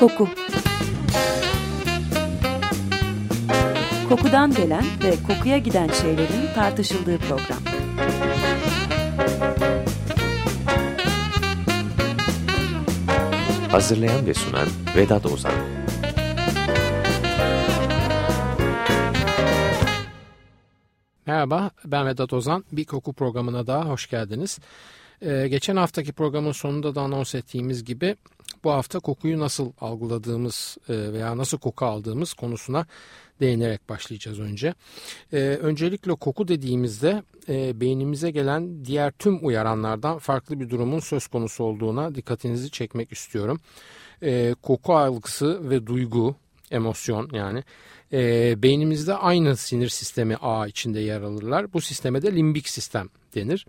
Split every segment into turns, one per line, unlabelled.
Koku Kokudan gelen ve kokuya giden şeylerin tartışıldığı program.
Hazırlayan ve sunan Vedat Ozan
Merhaba, ben Vedat Ozan. Bir koku programına daha hoş geldiniz. Ee, geçen haftaki programın sonunda da anons ettiğimiz gibi bu hafta kokuyu nasıl algıladığımız e, veya nasıl koku aldığımız konusuna değinerek başlayacağız önce. Ee, öncelikle koku dediğimizde e, beynimize gelen diğer tüm uyaranlardan farklı bir durumun söz konusu olduğuna dikkatinizi çekmek istiyorum. Koku algısı ve duygu, emosyon yani e, beynimizde aynı sinir sistemi ağ içinde yer alırlar. Bu sisteme de limbik sistem denir.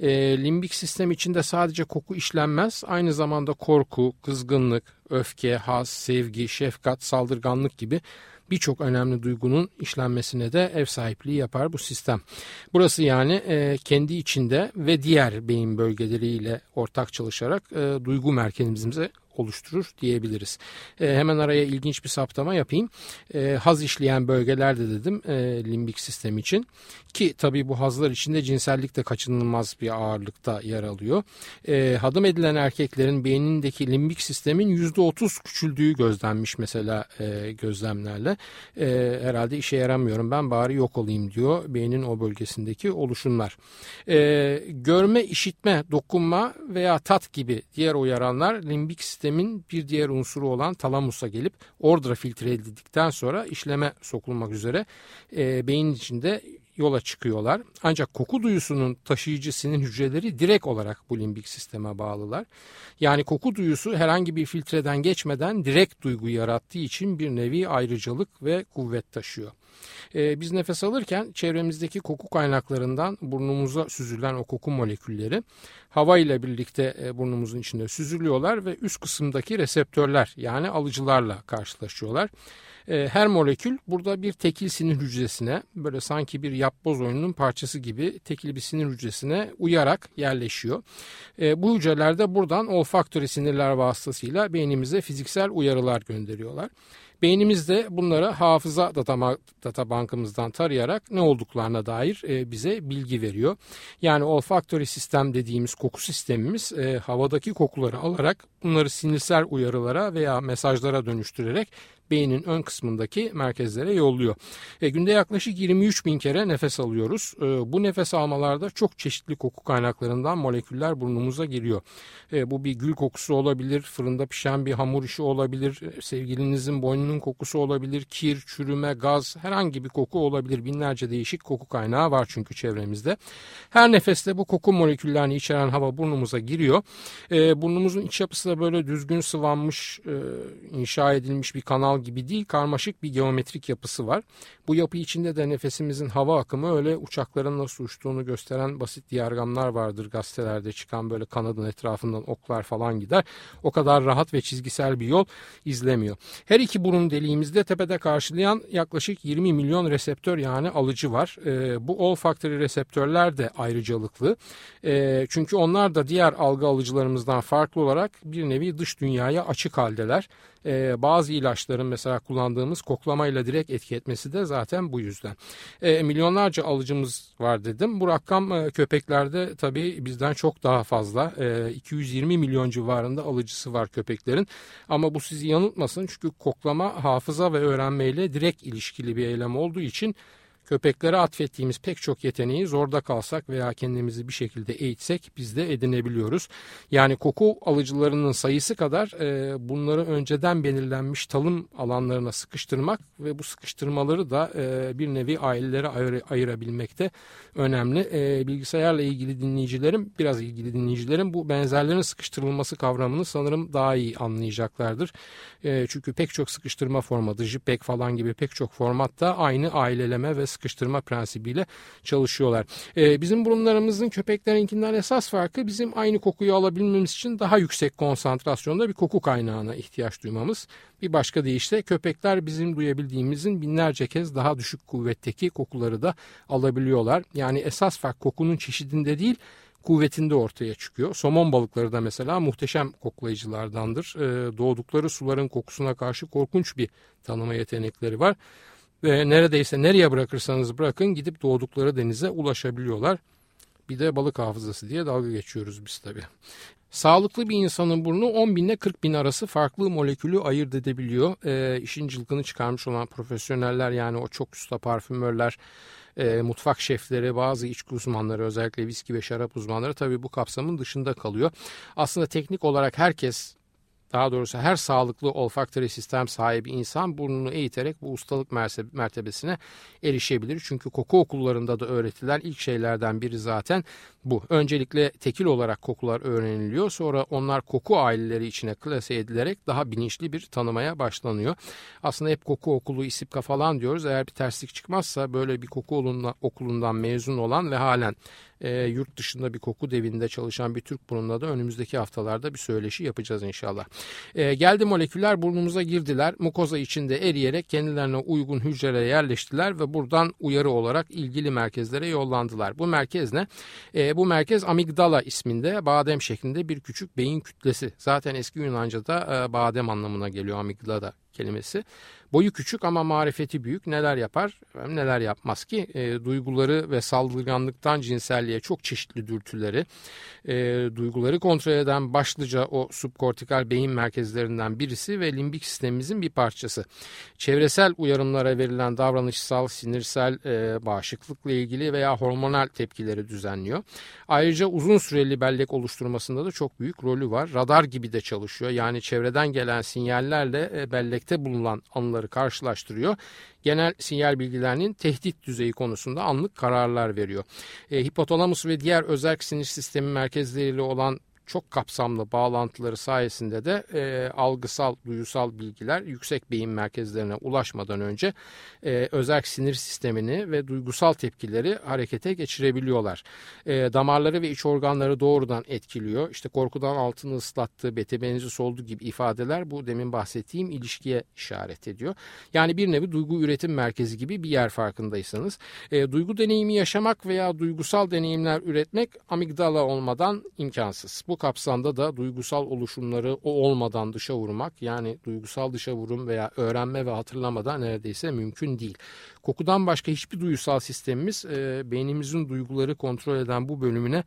E, limbik sistem içinde sadece koku işlenmez. Aynı zamanda korku, kızgınlık, öfke, haz, sevgi, şefkat, saldırganlık gibi birçok önemli duygunun işlenmesine de ev sahipliği yapar bu sistem. Burası yani e, kendi içinde ve diğer beyin bölgeleriyle ortak çalışarak e, duygu merkezimize oluşturur diyebiliriz. E, hemen araya ilginç bir saptama yapayım. E, haz işleyen bölgelerde dedim e, limbik sistem için ki tabii bu hazlar içinde cinsellik de kaçınılmaz bir ağırlıkta yer alıyor. E, hadım edilen erkeklerin beynindeki limbik sistemin %30 küçüldüğü gözlenmiş mesela e, gözlemlerle. E, herhalde işe yaramıyorum ben bari yok olayım diyor beynin o bölgesindeki oluşumlar. E, görme, işitme, dokunma veya tat gibi diğer uyaranlar limbik sistemin bir diğer unsuru olan talamusa gelip orada filtre edildikten sonra işleme sokulmak üzere e, beyin içinde yola çıkıyorlar. Ancak koku duyusunun taşıyıcı sinir hücreleri direkt olarak bu limbik sisteme bağlılar. Yani koku duyusu herhangi bir filtreden geçmeden direkt duygu yarattığı için bir nevi ayrıcalık ve kuvvet taşıyor. Ee, biz nefes alırken çevremizdeki koku kaynaklarından burnumuza süzülen o koku molekülleri hava ile birlikte e, burnumuzun içinde süzülüyorlar ve üst kısımdaki reseptörler yani alıcılarla karşılaşıyorlar. E, her molekül burada bir tekil sinir hücresine böyle sanki bir yapboz oyununun parçası gibi tekil bir sinir hücresine uyarak yerleşiyor. E, bu hücreler de buradan olfaktörü sinirler vasıtasıyla beynimize fiziksel uyarılar gönderiyorlar. Beynimiz de bunları hafıza data, data bankımızdan tarayarak ne olduklarına dair e, bize bilgi veriyor. Yani olfaktörü sistem dediğimiz koku sistemimiz e, havadaki kokuları alarak bunları sinirsel uyarılara veya mesajlara dönüştürerek beynin ön kısmındaki merkezlere yolluyor. E, günde yaklaşık 23 bin kere nefes alıyoruz. E, bu nefes almalarda çok çeşitli koku kaynaklarından moleküller burnumuza giriyor. E, bu bir gül kokusu olabilir, fırında pişen bir hamur işi olabilir, e, sevgilinizin boynunun kokusu olabilir, kir, çürüme, gaz, herhangi bir koku olabilir. Binlerce değişik koku kaynağı var çünkü çevremizde. Her nefeste bu koku moleküllerini içeren hava burnumuza giriyor. E, burnumuzun iç yapısı da böyle düzgün sıvanmış, e, inşa edilmiş bir kanal kanal gibi değil karmaşık bir geometrik yapısı var. Bu yapı içinde de nefesimizin hava akımı öyle uçakların nasıl uçtuğunu gösteren basit diyagramlar vardır gazetelerde çıkan böyle kanadın etrafından oklar falan gider. O kadar rahat ve çizgisel bir yol izlemiyor. Her iki burun deliğimizde tepede karşılayan yaklaşık 20 milyon reseptör yani alıcı var. E, bu olfactory reseptörler de ayrıcalıklı. E, çünkü onlar da diğer algı alıcılarımızdan farklı olarak bir nevi dış dünyaya açık haldeler e, bazı ilaçların mesela kullandığımız koklamayla direkt etki etmesi de zaten bu yüzden. E, milyonlarca alıcımız var dedim. Bu rakam e, köpeklerde tabii bizden çok daha fazla. E, 220 milyon civarında alıcısı var köpeklerin. Ama bu sizi yanıltmasın çünkü koklama hafıza ve öğrenmeyle direkt ilişkili bir eylem olduğu için Köpeklere atfettiğimiz pek çok yeteneği zorda kalsak veya kendimizi bir şekilde eğitsek biz de edinebiliyoruz. Yani koku alıcılarının sayısı kadar e, bunları önceden belirlenmiş talım alanlarına sıkıştırmak ve bu sıkıştırmaları da e, bir nevi ailelere ayır, ayırabilmekte önemli. E, bilgisayarla ilgili dinleyicilerim, biraz ilgili dinleyicilerim bu benzerlerin sıkıştırılması kavramını sanırım daha iyi anlayacaklardır. E, çünkü pek çok sıkıştırma formatı, JPEG falan gibi pek çok formatta aynı aileleme ve sıkıştırma prensibiyle çalışıyorlar. E, bizim burunlarımızın köpeklerinkinden esas farkı bizim aynı kokuyu alabilmemiz için daha yüksek konsantrasyonda bir koku kaynağına ihtiyaç duymamız. Bir başka deyişle köpekler bizim duyabildiğimizin binlerce kez daha düşük kuvvetteki kokuları da alabiliyorlar. Yani esas fark kokunun çeşidinde değil kuvvetinde ortaya çıkıyor. Somon balıkları da mesela muhteşem koklayıcılardandır. E, doğdukları suların kokusuna karşı korkunç bir tanıma yetenekleri var. Ve neredeyse nereye bırakırsanız bırakın gidip doğdukları denize ulaşabiliyorlar. Bir de balık hafızası diye dalga geçiyoruz biz tabii. Sağlıklı bir insanın burnu 10 bin ile 40 bin arası farklı molekülü ayırt edebiliyor. E, işin cılkını çıkarmış olan profesyoneller yani o çok usta parfümörler, e, mutfak şefleri, bazı içki uzmanları özellikle viski ve şarap uzmanları tabii bu kapsamın dışında kalıyor. Aslında teknik olarak herkes daha doğrusu her sağlıklı olfaktörü sistem sahibi insan burnunu eğiterek bu ustalık mertebesine erişebilir. Çünkü koku okullarında da öğretilen ilk şeylerden biri zaten bu. Öncelikle tekil olarak kokular öğreniliyor. Sonra onlar koku aileleri içine klase edilerek daha bilinçli bir tanımaya başlanıyor. Aslında hep koku okulu isipka falan diyoruz. Eğer bir terslik çıkmazsa böyle bir koku okulundan mezun olan ve halen e, yurt dışında bir koku devinde çalışan bir Türk burnunda da önümüzdeki haftalarda bir söyleşi yapacağız inşallah. E, geldi moleküller burnumuza girdiler. Mukoza içinde eriyerek kendilerine uygun hücrelere yerleştiler ve buradan uyarı olarak ilgili merkezlere yollandılar. Bu merkez ne? E, bu merkez amigdala isminde badem şeklinde bir küçük beyin kütlesi. Zaten eski Yunanca'da e, badem anlamına geliyor amigdala kelimesi. Boyu küçük ama marifeti büyük. Neler yapar? Neler yapmaz ki? E, duyguları ve saldırganlıktan cinselliğe çok çeşitli dürtüleri, e, duyguları kontrol eden başlıca o subkortikal beyin merkezlerinden birisi ve limbik sistemimizin bir parçası. Çevresel uyarımlara verilen davranışsal, sinirsel, e, bağışıklıkla ilgili veya hormonal tepkileri düzenliyor. Ayrıca uzun süreli bellek oluşturmasında da çok büyük rolü var. Radar gibi de çalışıyor. Yani çevreden gelen sinyallerle e, bellekte bulunan anıları karşılaştırıyor. Genel sinyal bilgilerinin tehdit düzeyi konusunda anlık kararlar veriyor. E, hipotalamus ve diğer özerk sinir sistemi merkezleriyle olan çok kapsamlı bağlantıları sayesinde de e, algısal, duyusal bilgiler yüksek beyin merkezlerine ulaşmadan önce e, özerk sinir sistemini ve duygusal tepkileri harekete geçirebiliyorlar. E, damarları ve iç organları doğrudan etkiliyor. İşte korkudan altını ıslattığı, bete benzi soldu gibi ifadeler bu demin bahsettiğim ilişkiye işaret ediyor. Yani bir nevi duygu üretim merkezi gibi bir yer farkındaysanız. E, duygu deneyimi yaşamak veya duygusal deneyimler üretmek amigdala olmadan imkansız. Bu bu kapsamda da duygusal oluşumları o olmadan dışa vurmak yani duygusal dışa vurum veya öğrenme ve hatırlamadan neredeyse mümkün değil. Kokudan başka hiçbir duygusal sistemimiz e, beynimizin duyguları kontrol eden bu bölümüne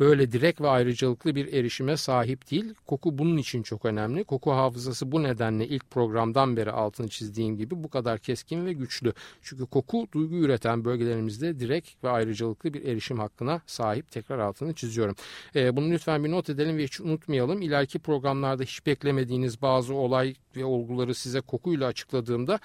böyle direkt ve ayrıcalıklı bir erişime sahip değil. Koku bunun için çok önemli. Koku hafızası bu nedenle ilk programdan beri altını çizdiğim gibi bu kadar keskin ve güçlü. Çünkü koku duygu üreten bölgelerimizde direkt ve ayrıcalıklı bir erişim hakkına sahip. Tekrar altını çiziyorum. E, bunu lütfen bir not edelim ve hiç unutmayalım. İleriki programlarda hiç beklemediğiniz bazı olay ve olguları size kokuyla açıkladığımda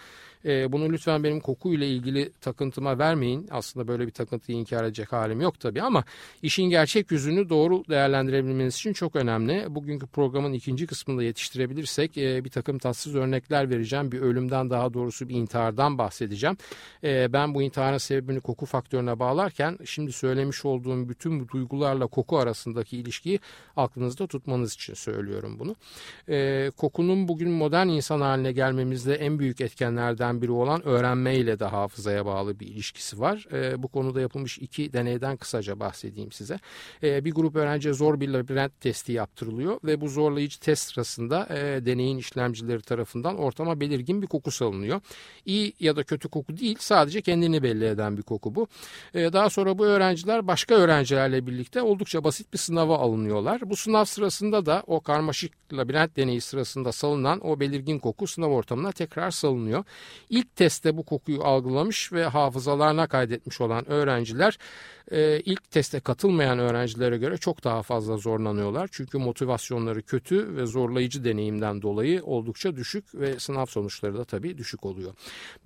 e, bunu lütfen benim kokuyla ilgili takıntıma vermeyin. Aslında böyle bir takıntıyı inkar edecek halim yok tabii ama işin gerçek yüzünü doğru değerlendirebilmeniz için çok önemli. Bugünkü programın ikinci kısmında yetiştirebilirsek e, bir takım tatsız örnekler vereceğim. Bir ölümden daha doğrusu bir intihardan bahsedeceğim. E, ben bu intiharın sebebini koku faktörüne bağlarken şimdi söylemiş olduğum bütün bu duygularla koku arasındaki ilişkiyi aklınızda tutmanız için söylüyorum bunu. E, kokunun bugün modern insan haline gelmemizde en büyük etkenlerden biri olan öğrenmeyle de hafızaya bağlı bir ilişkisi var. E, bu konuda yapılmış iki deneyden kısaca bahsedeyim size. E, bir grup öğrenciye zor bir labirent testi yaptırılıyor ve bu zorlayıcı test sırasında e, deneyin işlemcileri tarafından ortama belirgin bir koku salınıyor. İyi ya da kötü koku değil sadece kendini belli eden bir koku bu. E, daha sonra bu öğrenciler başka öğrencilerle birlikte oldukça basit bir sınava alınıyorlar. Bu sınav sırasında da o karmaşık labirent deneyi sırasında salınan o belirgin koku sınav ortamına tekrar salınıyor. İlk testte bu kokuyu algılamış ve hafızalarına kaydetmiş olan öğrenciler e, ilk teste katılmayan öğrencilere göre çok daha fazla zorlanıyorlar. Çünkü motivasyonları kötü ve zorlayıcı deneyimden dolayı oldukça düşük ve sınav sonuçları da tabii düşük oluyor.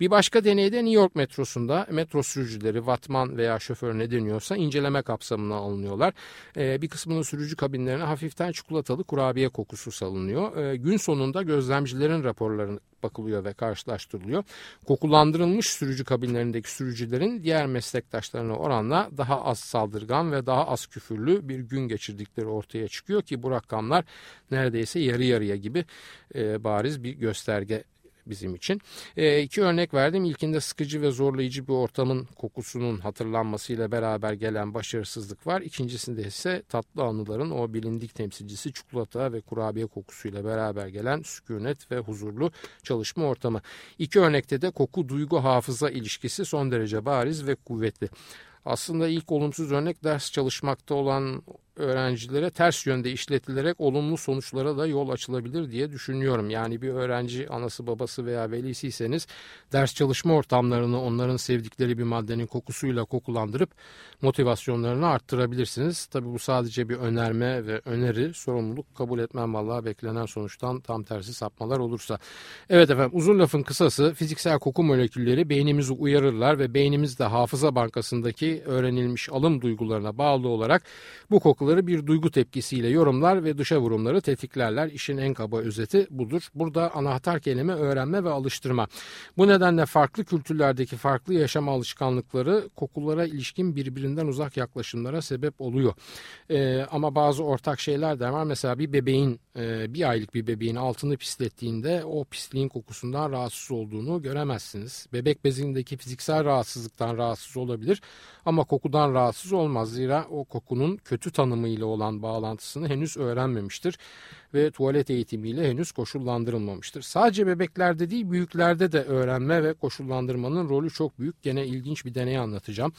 Bir başka deneyde New York metrosunda metro sürücüleri, vatman veya şoför ne deniyorsa inceleme kapsamına alınıyorlar. E, bir kısmının sürücü kabinlerine hafiften çikolatalı kurabiye kokusu salınıyor. E, gün sonunda gözlemcilerin raporlarını bakılıyor ve karşılaştırılıyor. Kokulandırılmış sürücü kabinlerindeki sürücülerin diğer meslektaşlarına oranla daha az saldırgan ve daha az küfürlü bir gün geçirdikleri ortaya çıkıyor ki bu rakamlar neredeyse yarı yarıya gibi e, bariz bir gösterge bizim için. E, iki örnek verdim. İlkinde sıkıcı ve zorlayıcı bir ortamın kokusunun hatırlanmasıyla beraber gelen başarısızlık var. İkincisinde ise tatlı anıların o bilindik temsilcisi çikolata ve kurabiye kokusuyla beraber gelen sükunet ve huzurlu çalışma ortamı. İki örnekte de koku duygu hafıza ilişkisi son derece bariz ve kuvvetli. Aslında ilk olumsuz örnek ders çalışmakta olan öğrencilere ters yönde işletilerek olumlu sonuçlara da yol açılabilir diye düşünüyorum. Yani bir öğrenci anası babası veya velisiyseniz ders çalışma ortamlarını onların sevdikleri bir maddenin kokusuyla kokulandırıp motivasyonlarını arttırabilirsiniz. Tabii bu sadece bir önerme ve öneri sorumluluk kabul etmem vallahi beklenen sonuçtan tam tersi sapmalar olursa. Evet efendim uzun lafın kısası fiziksel koku molekülleri beynimizi uyarırlar ve beynimiz de hafıza bankasındaki öğrenilmiş alım duygularına bağlı olarak bu kokuları farklılıkları bir duygu tepkisiyle yorumlar ve dışa vurumları tetiklerler. İşin en kaba özeti budur. Burada anahtar kelime öğrenme ve alıştırma. Bu nedenle farklı kültürlerdeki farklı yaşam alışkanlıkları kokulara ilişkin birbirinden uzak yaklaşımlara sebep oluyor. Ee, ama bazı ortak şeyler de var. Mesela bir bebeğin e, bir aylık bir bebeğin altını pislettiğinde o pisliğin kokusundan rahatsız olduğunu göremezsiniz. Bebek bezindeki fiziksel rahatsızlıktan rahatsız olabilir ama kokudan rahatsız olmaz. Zira o kokunun kötü tanımıyla olan bağlantısını henüz öğrenmemiştir ve tuvalet eğitimiyle henüz koşullandırılmamıştır. Sadece bebeklerde değil büyüklerde de öğrenme ve koşullandırmanın rolü çok büyük. Gene ilginç bir deney anlatacağım.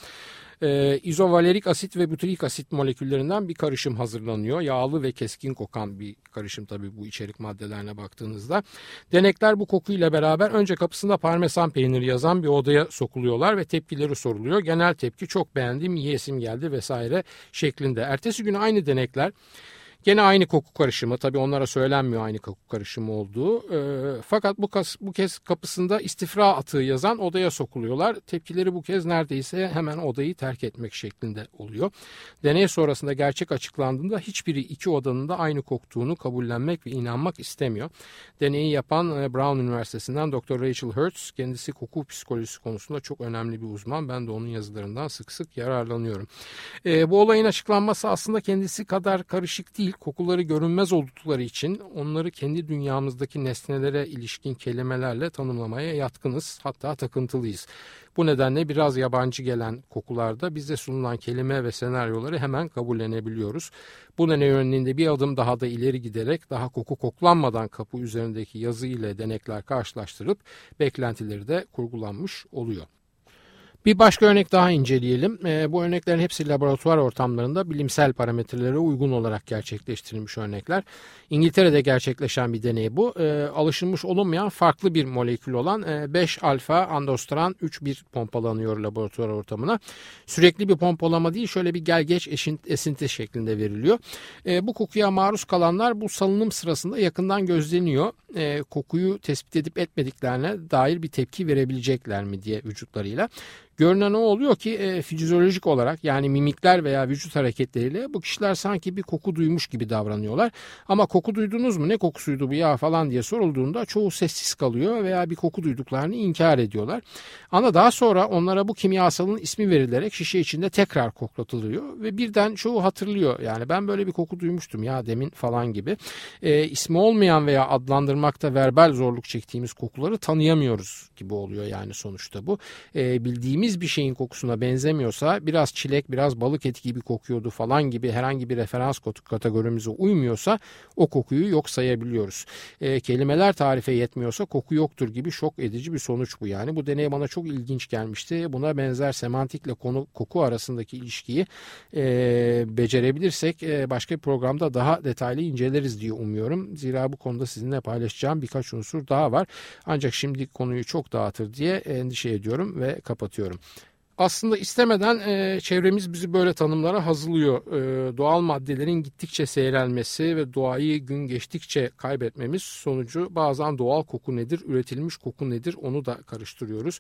Ee, izovalerik asit ve butyrik asit moleküllerinden bir karışım hazırlanıyor. Yağlı ve keskin kokan bir karışım tabii bu içerik maddelerine baktığınızda. Denekler bu kokuyla beraber önce kapısında parmesan peyniri yazan bir odaya sokuluyorlar ve tepkileri soruluyor. Genel tepki çok beğendim, yiyesim geldi vesaire şeklinde. Ertesi gün aynı denekler Gene aynı koku karışımı tabii onlara söylenmiyor aynı koku karışımı olduğu. E, fakat bu, kas, bu kez kapısında istifra atığı yazan odaya sokuluyorlar. Tepkileri bu kez neredeyse hemen odayı terk etmek şeklinde oluyor. Deney sonrasında gerçek açıklandığında hiçbiri iki odanın da aynı koktuğunu kabullenmek ve inanmak istemiyor. Deneyi yapan e, Brown Üniversitesi'nden Dr. Rachel Hertz kendisi koku psikolojisi konusunda çok önemli bir uzman. Ben de onun yazılarından sık sık yararlanıyorum. E, bu olayın açıklanması aslında kendisi kadar karışık değil değil, kokuları görünmez oldukları için onları kendi dünyamızdaki nesnelere ilişkin kelimelerle tanımlamaya yatkınız, hatta takıntılıyız. Bu nedenle biraz yabancı gelen kokularda bize sunulan kelime ve senaryoları hemen kabullenebiliyoruz. Bu deney örneğinde bir adım daha da ileri giderek daha koku koklanmadan kapı üzerindeki yazı ile denekler karşılaştırıp beklentileri de kurgulanmış oluyor. Bir başka örnek daha inceleyelim. E, bu örneklerin hepsi laboratuvar ortamlarında bilimsel parametrelere uygun olarak gerçekleştirilmiş örnekler. İngiltere'de gerçekleşen bir deney bu. E, alışılmış olunmayan farklı bir molekül olan e, 5 alfa andostran 3-1 pompalanıyor laboratuvar ortamına. Sürekli bir pompalama değil şöyle bir gel geç esinti şeklinde veriliyor. E, bu kokuya maruz kalanlar bu salınım sırasında yakından gözleniyor. Kokuyu tespit edip etmediklerine dair bir tepki verebilecekler mi diye vücutlarıyla. Görünen o oluyor ki e, fizyolojik olarak yani mimikler veya vücut hareketleriyle bu kişiler sanki bir koku duymuş gibi davranıyorlar. Ama koku duydunuz mu ne kokusuydu bu ya falan diye sorulduğunda çoğu sessiz kalıyor veya bir koku duyduklarını inkar ediyorlar. Ama daha sonra onlara bu kimyasalın ismi verilerek şişe içinde tekrar koklatılıyor ve birden çoğu hatırlıyor. Yani ben böyle bir koku duymuştum ya demin falan gibi. E, ismi olmayan veya adlandırmakta verbal zorluk çektiğimiz kokuları tanıyamıyoruz gibi oluyor yani sonuçta bu. E, bildiğimiz yediğimiz bir şeyin kokusuna benzemiyorsa biraz çilek biraz balık eti gibi kokuyordu falan gibi herhangi bir referans kategorimize uymuyorsa o kokuyu yok sayabiliyoruz. E, kelimeler tarife yetmiyorsa koku yoktur gibi şok edici bir sonuç bu yani. Bu deney bana çok ilginç gelmişti. Buna benzer semantikle konu koku arasındaki ilişkiyi e, becerebilirsek e, başka bir programda daha detaylı inceleriz diye umuyorum. Zira bu konuda sizinle paylaşacağım birkaç unsur daha var. Ancak şimdi konuyu çok dağıtır diye endişe ediyorum ve kapatıyorum. Aslında istemeden e, çevremiz bizi böyle tanımlara hazırlıyor. E, doğal maddelerin gittikçe seyrelmesi ve doğayı gün geçtikçe kaybetmemiz sonucu bazen doğal koku nedir, üretilmiş koku nedir onu da karıştırıyoruz.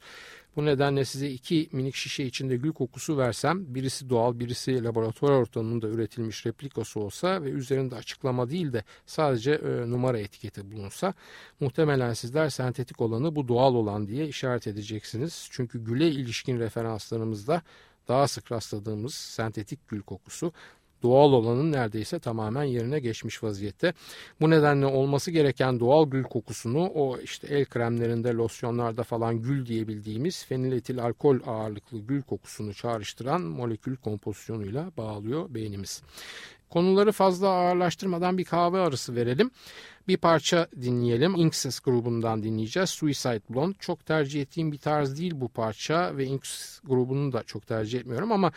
Bu nedenle size iki minik şişe içinde gül kokusu versem birisi doğal birisi laboratuvar ortamında üretilmiş replikası olsa ve üzerinde açıklama değil de sadece e, numara etiketi bulunsa muhtemelen sizler sentetik olanı bu doğal olan diye işaret edeceksiniz. Çünkü güle ilişkin referanslarımızda daha sık rastladığımız sentetik gül kokusu
doğal olanın neredeyse tamamen yerine geçmiş vaziyette. Bu nedenle olması gereken doğal gül kokusunu o işte el kremlerinde, losyonlarda falan gül diyebildiğimiz feniletil alkol ağırlıklı gül kokusunu çağrıştıran molekül kompozisyonuyla bağlıyor beynimiz. Konuları fazla ağırlaştırmadan bir kahve arası verelim. Bir parça dinleyelim. Inksys grubundan dinleyeceğiz. Suicide Blonde. Çok tercih ettiğim bir tarz değil bu parça ve Inks grubunu da çok tercih etmiyorum ama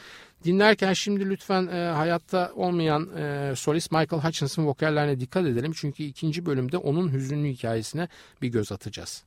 dinlerken şimdi lütfen e, hayatta olmayan e, solist Michael Hutchinson vokallerine dikkat edelim. Çünkü ikinci bölümde onun hüzünlü hikayesine bir göz atacağız.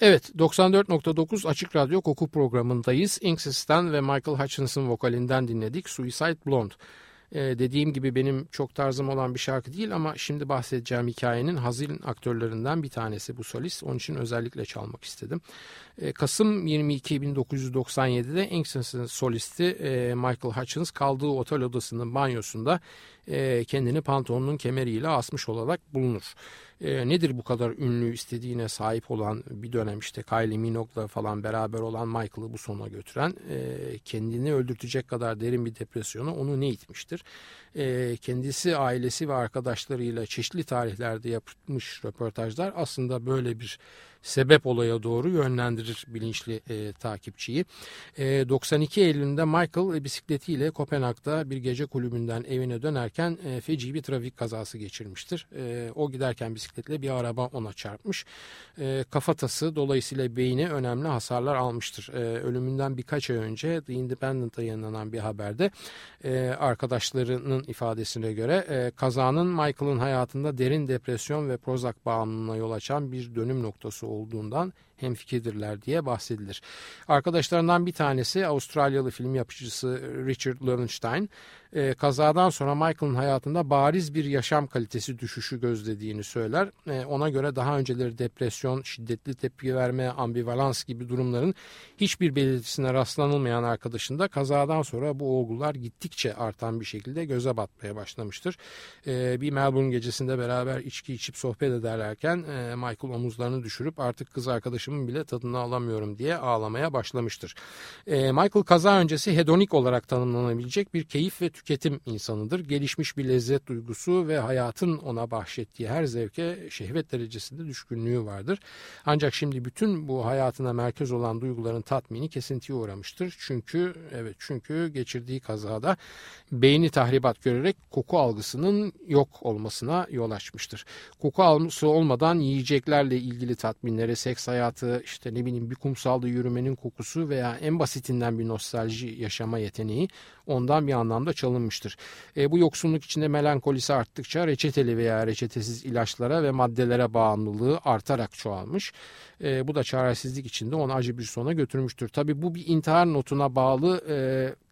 Evet 94.9 Açık Radyo Koku programındayız. Inksys'ten ve Michael Hutchinson vokalinden dinledik Suicide Blonde. Ee, dediğim gibi benim çok tarzım olan bir şarkı değil ama şimdi bahsedeceğim hikayenin hazin aktörlerinden bir tanesi bu solist. Onun için özellikle çalmak istedim. Ee, Kasım 22 1997'de Inksys'ın solisti e, Michael Hutchins kaldığı otel odasının banyosunda
e, kendini pantolonun kemeriyle asmış olarak bulunur. E, nedir bu kadar ünlü istediğine sahip olan bir dönem işte Kylie Minogue'la falan beraber olan Michael'ı bu sona götüren e, kendini öldürtecek kadar derin bir depresyona onu ne itmiştir? E, kendisi, ailesi ve arkadaşlarıyla çeşitli tarihlerde yapmış röportajlar aslında böyle bir sebep olaya doğru yönlendirir bilinçli e, takipçiyi. E, 92 Eylül'ünde Michael e, bisikletiyle Kopenhag'da bir gece kulübünden evine dönerken e, feci bir trafik kazası geçirmiştir. E, o giderken bisikletle bir araba ona çarpmış. E, kafatası dolayısıyla beyni önemli hasarlar almıştır. E, ölümünden birkaç ay önce The Independent'a yayınlanan bir haberde e, arkadaşlarının ifadesine göre e, kazanın Michael'ın hayatında derin depresyon ve Prozac bağımlılığına yol açan bir dönüm noktası olduğundan hemfikirdirler diye bahsedilir. Arkadaşlarından bir tanesi Avustralyalı film yapıcısı Richard Lowenstein e, kazadan sonra Michael'ın hayatında bariz bir yaşam kalitesi düşüşü gözlediğini söyler. E, ona göre daha önceleri depresyon, şiddetli tepki verme, ambivalans gibi durumların hiçbir belirtisine rastlanılmayan arkadaşında kazadan sonra bu olgular gittikçe artan bir şekilde göze batmaya başlamıştır. E, bir Melbourne gecesinde beraber içki içip sohbet ederlerken Michael omuzlarını düşürüp artık kız arkadaşımın bile tadını alamıyorum diye ağlamaya başlamıştır. E, Michael kaza öncesi hedonik olarak tanımlanabilecek bir keyif ve tüketim insanıdır. Gelişmiş bir lezzet duygusu ve hayatın ona bahşettiği her zevke şehvet derecesinde düşkünlüğü vardır. Ancak şimdi bütün bu hayatına merkez olan duyguların tatmini kesintiye uğramıştır. Çünkü evet çünkü geçirdiği kazada beyni tahribat görerek koku algısının yok olmasına yol açmıştır. Koku algısı olmadan yiyeceklerle ilgili tatminlere, seks hayatı, işte ne bileyim bir kumsalda yürümenin kokusu veya en basitinden bir nostalji yaşama yeteneği ondan bir anlamda çalınmıştır. E, bu yoksunluk içinde melankolisi arttıkça reçeteli veya reçetesiz ilaçlara ve maddelere bağımlılığı artarak çoğalmış. E, bu da çaresizlik içinde onu acı bir sona götürmüştür. Tabi bu bir intihar notuna bağlı e,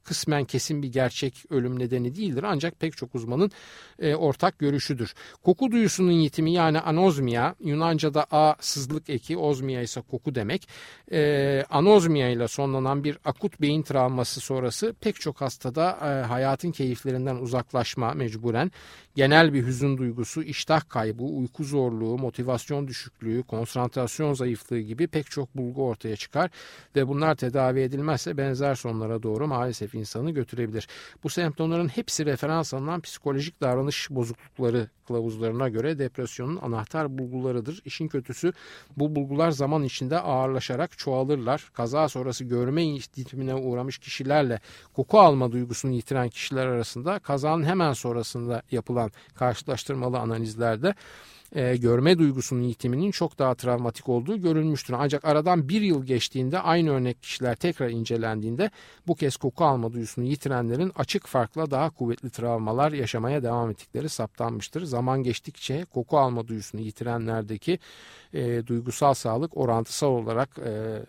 kısmen kesin bir gerçek ölüm nedeni değildir ancak pek çok uzmanın e, ortak görüşüdür. Koku duyusunun yitimi yani anozmia Yunanca'da a sızlık eki ozmia ise koku demek. E, anozmia ile sonlanan bir akut beyin travması sonrası pek çok hastada e, hayatın keyiflerinden uzaklaşma mecburen genel bir hüzün duygusu, iştah kaybı, uyku zorluğu, motivasyon düşüklüğü, konsantrasyon zayıflığı gibi pek çok bulgu ortaya çıkar ve bunlar tedavi edilmezse benzer sonlara doğru maalesef insanı götürebilir. Bu semptomların hepsi referans alınan psikolojik davranış bozuklukları kılavuzlarına göre depresyonun anahtar bulgularıdır. İşin kötüsü bu bulgular zaman içinde ağırlaşarak çoğalırlar. Kaza sonrası görme ihtimine uğramış kişilerle koku alma duygusunu yitiren kişiler arasında kazanın hemen sonrasında yapılan karşılaştırmalı analizlerde e, görme duygusunun yitiminin çok daha travmatik olduğu görülmüştür. Ancak aradan bir yıl geçtiğinde aynı örnek kişiler tekrar incelendiğinde bu kez koku alma duygusunu yitirenlerin açık farkla daha kuvvetli travmalar yaşamaya devam ettikleri saptanmıştır. Zaman geçtikçe koku alma duygusunu yitirenlerdeki e, duygusal sağlık orantısal olarak e,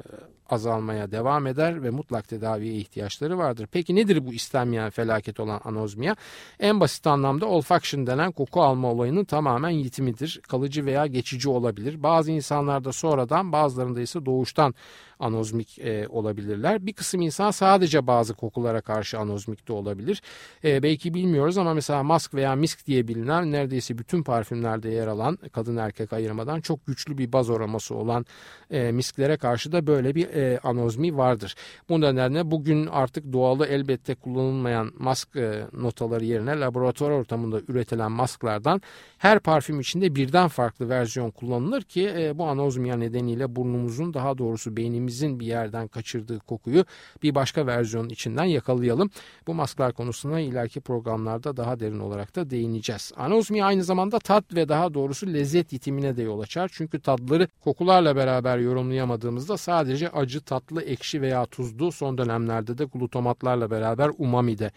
azalmaya devam eder ve mutlak tedaviye ihtiyaçları vardır. Peki nedir bu istenmeyen felaket olan anozmiya? En basit anlamda olfaction denen koku alma olayının tamamen yitimidir. Kalıcı veya geçici olabilir. Bazı insanlarda sonradan bazılarında ise doğuştan anozmik e, olabilirler. Bir kısım insan sadece bazı kokulara karşı anozmik de olabilir. E, belki bilmiyoruz ama mesela mask veya misk diye bilinen neredeyse bütün parfümlerde yer alan kadın erkek ayırmadan çok güçlü bir baz aroması olan e, misklere karşı da böyle bir e, anozmi vardır. Bu nedenle bugün artık doğalı elbette kullanılmayan mask e, notaları yerine laboratuvar ortamında üretilen masklardan her parfüm içinde birden farklı versiyon kullanılır ki e, bu anozmiya nedeniyle burnumuzun daha doğrusu beynimizin bir yerden kaçırdığı kokuyu bir başka versiyonun içinden yakalayalım. Bu masklar konusuna ileriki programlarda daha derin olarak da değineceğiz. Anozmiya aynı zamanda tat ve daha doğrusu lezzet yitimine de yol açar. Çünkü tadları kokularla beraber yorumlayamadığımızda sadece acı, tatlı, ekşi veya tuzlu son dönemlerde de glutamatlarla beraber umami de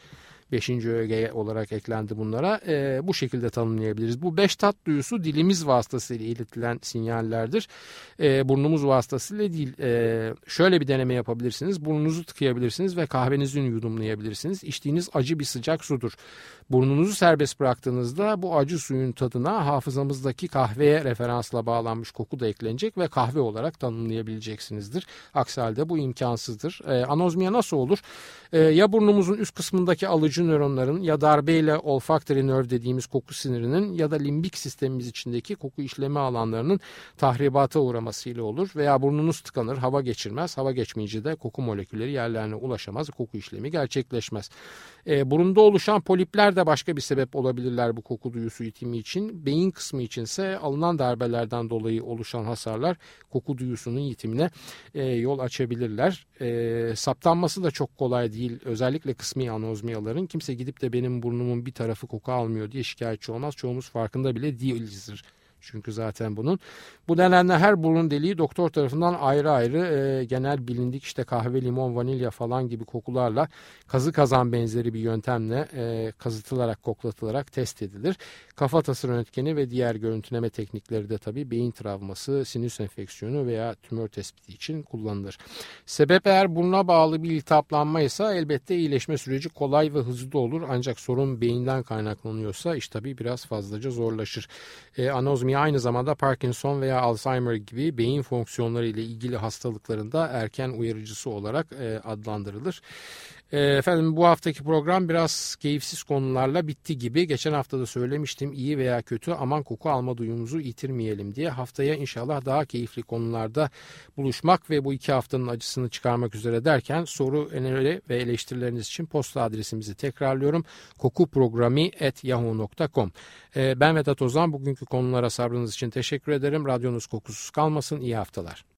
Beşinci öge olarak eklendi bunlara. E, bu şekilde tanımlayabiliriz. Bu beş tat duyusu dilimiz vasıtasıyla iletilen sinyallerdir. E, burnumuz vasıtasıyla değil. E, şöyle bir deneme yapabilirsiniz. Burnunuzu tıkayabilirsiniz ve kahvenizi yudumlayabilirsiniz. İçtiğiniz acı bir sıcak sudur. Burnunuzu serbest bıraktığınızda bu acı suyun tadına hafızamızdaki kahveye referansla bağlanmış koku da eklenecek ve kahve olarak tanımlayabileceksinizdir. Aksi halde bu imkansızdır. E, anozmiya nasıl olur? E, ya burnumuzun üst kısmındaki alıcı duyucu nöronların ya darbeyle olfactory nerve dediğimiz koku sinirinin ya da limbik sistemimiz içindeki koku işleme alanlarının tahribata uğramasıyla olur veya burnunuz tıkanır, hava geçirmez. Hava geçmeyince de koku molekülleri yerlerine ulaşamaz, koku işlemi gerçekleşmez. E, burunda oluşan polipler de başka bir sebep olabilirler bu koku duyusu itimi için. Beyin kısmı içinse alınan darbelerden dolayı oluşan hasarlar koku duyusunun yitimine e, yol açabilirler. E, saptanması da çok kolay değil. Özellikle kısmi anozmiyaların. Kimse gidip de benim burnumun bir tarafı koku almıyor diye şikayetçi olmaz. Çoğumuz farkında bile değilizdir çünkü zaten bunun. Bu nedenle her burun deliği doktor tarafından ayrı ayrı e, genel bilindik işte kahve, limon, vanilya falan gibi kokularla kazı kazan benzeri bir yöntemle e, kazıtılarak, koklatılarak test edilir. Kafatası röntgeni ve diğer görüntüleme teknikleri de tabii beyin travması, sinüs enfeksiyonu veya tümör tespiti için kullanılır. Sebep eğer buruna bağlı bir iltihaplanma ise elbette iyileşme süreci kolay ve hızlı olur. Ancak sorun beyinden kaynaklanıyorsa iş tabii biraz fazlaca zorlaşır. E, anozmi aynı zamanda Parkinson veya Alzheimer gibi beyin fonksiyonları ile ilgili hastalıklarında erken uyarıcısı olarak e, adlandırılır. E, efendim bu haftaki program biraz keyifsiz konularla bitti gibi. Geçen hafta da söylemiştim iyi veya kötü aman koku alma duyumuzu yitirmeyelim diye. Haftaya inşallah daha keyifli konularda buluşmak ve bu iki haftanın acısını çıkarmak üzere derken soru, öneri ve eleştirileriniz için posta adresimizi tekrarlıyorum. kokuprogrami.yahoo.com e, Ben Vedat Ozan. Bugünkü konulara sabrınız için teşekkür ederim. Radyonuz kokusuz kalmasın. İyi haftalar.